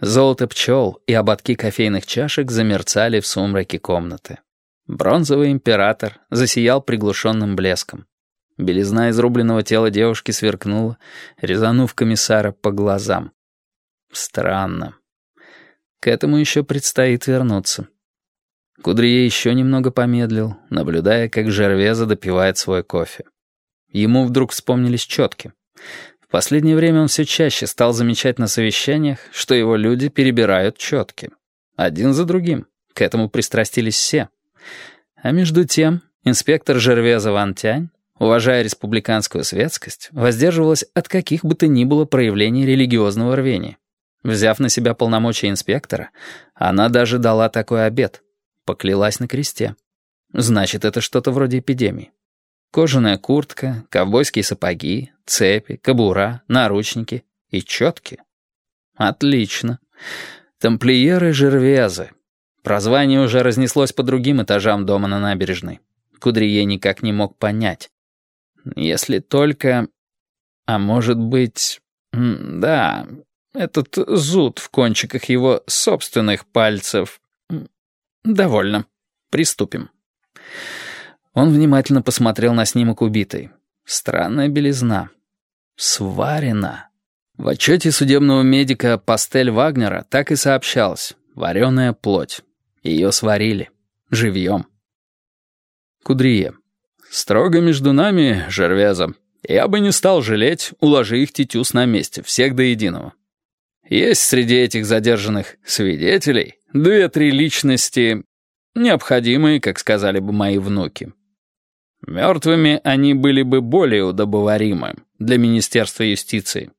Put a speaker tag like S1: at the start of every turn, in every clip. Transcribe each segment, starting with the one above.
S1: Золото пчел и ободки кофейных чашек замерцали в сумраке комнаты. Бронзовый император засиял приглушенным блеском. Белизна изрубленного тела девушки сверкнула, резанув комиссара по глазам. Странно. К этому еще предстоит вернуться. Кудрие еще немного помедлил, наблюдая, как Жервеза допивает свой кофе. Ему вдруг вспомнились четки. В последнее время он все чаще стал замечать на совещаниях, что его люди перебирают четки. Один за другим. К этому пристрастились все. А между тем инспектор Жервеза Вантянь, уважая республиканскую светскость, воздерживалась от каких бы то ни было проявлений религиозного рвения. Взяв на себя полномочия инспектора, она даже дала такой обет. Поклялась на кресте. Значит, это что-то вроде эпидемии. Кожаная куртка, ковбойские сапоги, цепи, кобура, наручники и четки. Отлично. Тамплиеры Жервезы. Прозвание уже разнеслось по другим этажам дома на набережной. Кудрие никак не мог понять. Если только... А может быть... Да, этот зуд в кончиках его собственных пальцев. Довольно. Приступим. Он внимательно посмотрел на снимок убитой. Странная белизна. Сварена. В отчете судебного медика Пастель Вагнера так и сообщалось. Вареная плоть. Ее сварили. Живьем. Кудрие. Строго между нами, Жервеза. Я бы не стал жалеть, уложи их тетюс на месте, всех до единого. Есть среди этих задержанных свидетелей две-три личности, необходимые, как сказали бы мои внуки. Мертвыми они были бы более удобоваримы для Министерства юстиции.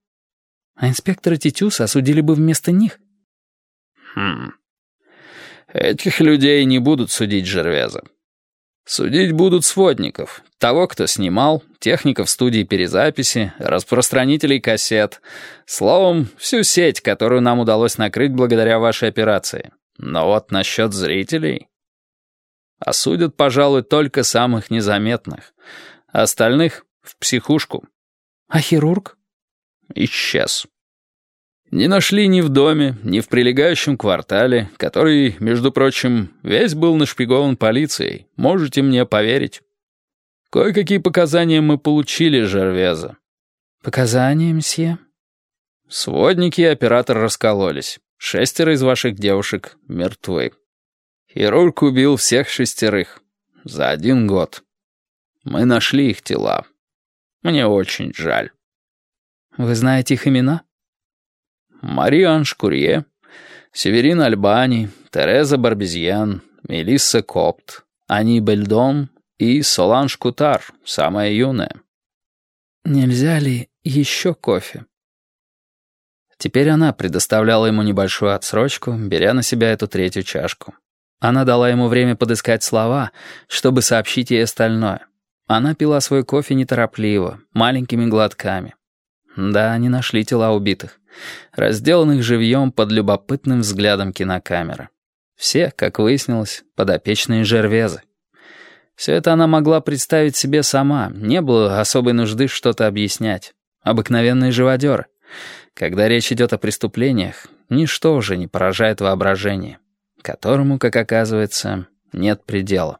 S2: А инспектора Титюса осудили бы вместо них?
S1: Хм. Этих людей не будут судить Жервеза. Судить будут сводников, того, кто снимал, техников студии перезаписи, распространителей кассет. Словом, всю сеть, которую нам удалось накрыть благодаря вашей операции. Но вот насчет зрителей... Осудят, пожалуй, только самых незаметных. Остальных — в психушку.
S2: А хирург?
S1: Исчез. Не нашли ни в доме, ни в прилегающем квартале, который, между прочим, весь был нашпигован полицией. Можете мне поверить. Кое-какие показания мы получили, Жервеза.
S2: Показания, мсье?
S1: Сводники и оператор раскололись. Шестеро из ваших девушек мертвы. Хирург убил всех шестерых. За один год. Мы нашли их тела. Мне очень жаль.
S2: Вы знаете их имена?
S1: Мариан Шкурье, Северин Альбани, Тереза Барбизьян, Мелисса Копт, Ани Бельдон и Соланж Кутар, самая юная.
S2: Нельзя ли еще кофе?
S1: Теперь она предоставляла ему небольшую отсрочку, беря на себя эту третью чашку. Она дала ему время подыскать слова, чтобы сообщить ей остальное. Она пила свой кофе неторопливо, маленькими глотками. Да, они нашли тела убитых, разделанных живьем под любопытным взглядом кинокамеры. Все, как выяснилось, подопечные жервезы. Все это она могла представить себе сама, не было особой нужды что-то объяснять. Обыкновенные живодеры. Когда речь идет о преступлениях, ничто уже не поражает воображение которому, как оказывается, нет предела.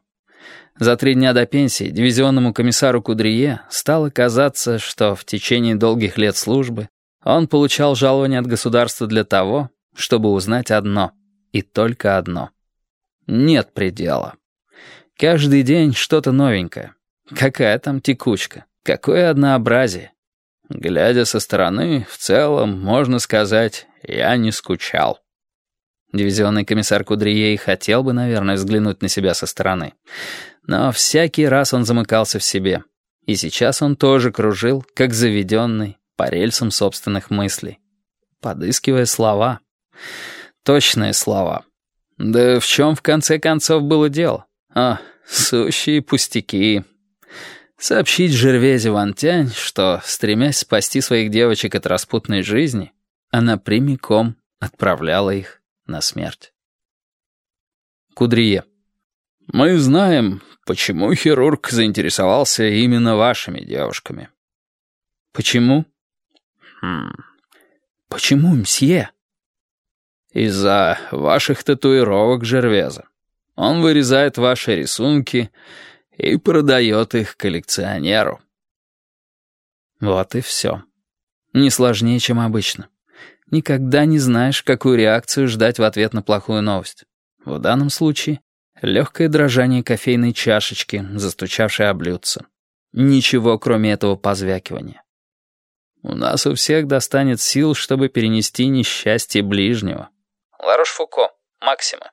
S1: За три дня до пенсии дивизионному комиссару Кудрие стало казаться, что в течение долгих лет службы он получал жалование от государства для того, чтобы узнать одно, и только одно. Нет предела. Каждый день что-то новенькое. Какая там текучка, какое однообразие. Глядя со стороны, в целом, можно сказать, я не скучал. Дивизионный комиссар Кудрие хотел бы, наверное, взглянуть на себя со стороны. Но всякий раз он замыкался в себе. И сейчас он тоже кружил, как заведенный, по рельсам собственных мыслей. Подыскивая слова. Точные слова. Да в чем в конце концов было дело? А, сущие пустяки. Сообщить Жервезе Вантянь, что, стремясь спасти своих девочек от распутной жизни, она прямиком отправляла их на смерть. Кудрие. Мы знаем, почему хирург заинтересовался именно вашими девушками.
S2: Почему?
S1: Хм.
S2: Почему, мсье?
S1: «Из-за ваших татуировок Жервеза. Он вырезает ваши рисунки и продает их коллекционеру».
S2: Вот и все. Не сложнее, чем обычно. Никогда не знаешь, какую реакцию ждать в ответ на плохую новость. В данном случае легкое дрожание кофейной чашечки, застучавшей о блюдце. Ничего, кроме этого позвякивания. У нас у всех достанет сил, чтобы перенести несчастье ближнего.
S1: Ларош-Фуко, Максима.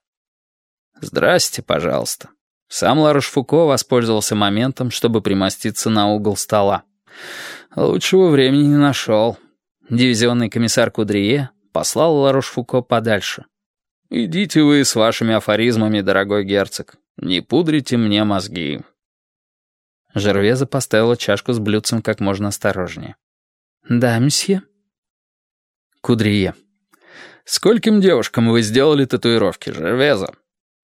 S2: Здрасте, пожалуйста. Сам Ларош-Фуко воспользовался моментом, чтобы примоститься на угол стола. Лучшего времени не нашел. Дивизионный комиссар Кудрие послал Ларош-Фуко подальше. «Идите вы с вашими афоризмами, дорогой герцог. Не пудрите мне мозги». Жервеза поставила чашку с блюдцем как можно осторожнее. «Да, месье».
S1: Кудрие. «Скольким девушкам вы сделали татуировки, Жервеза?»